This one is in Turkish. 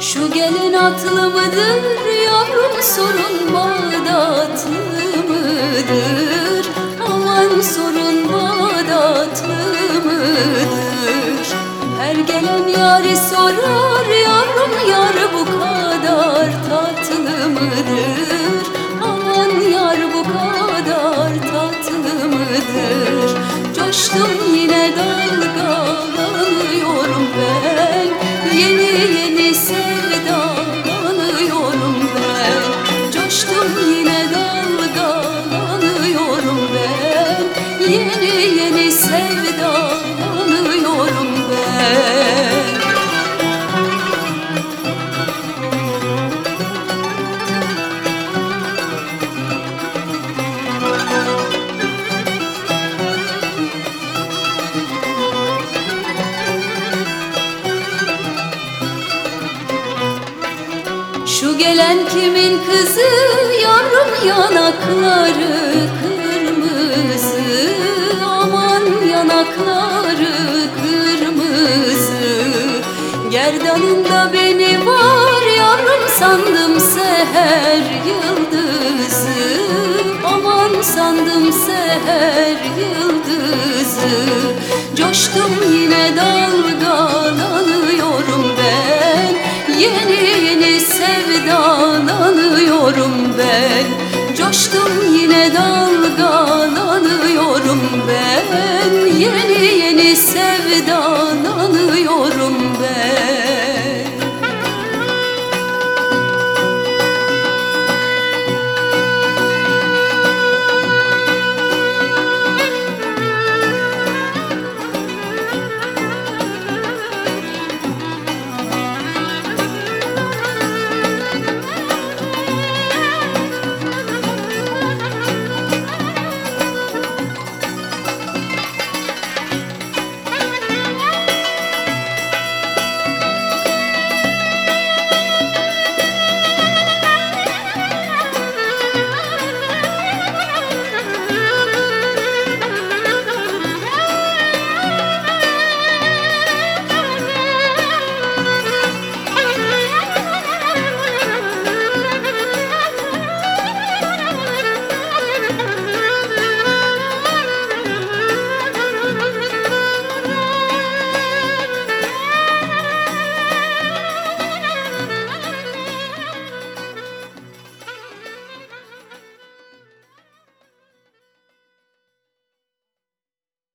Şu gelen atlı mıdır yavrum sorun Bağdatlı mıdır? Aman sorun Bağdatlı mıdır? Her gelen yari sorar yavrum yar bu kadar tatlı mıdır? Aman yar bu kadar tatlı mıdır? Coştum yine dalgalanıyorum ben Yeni yeni Yeni yeni sevdalanıyorum ben. Şu gelen kimin kızı yavrum yanakları yanakları kırmızı. Gerdanında beni var yavrum sandım seher yıldızı. Aman sandım seher yıldızı. Coştum yine dalgalanıyorum ben. Yeni yeni sevdalanıyorum ben. Coştum yine dalgalanıyorum ben Yeni yeni sevdalanıyorum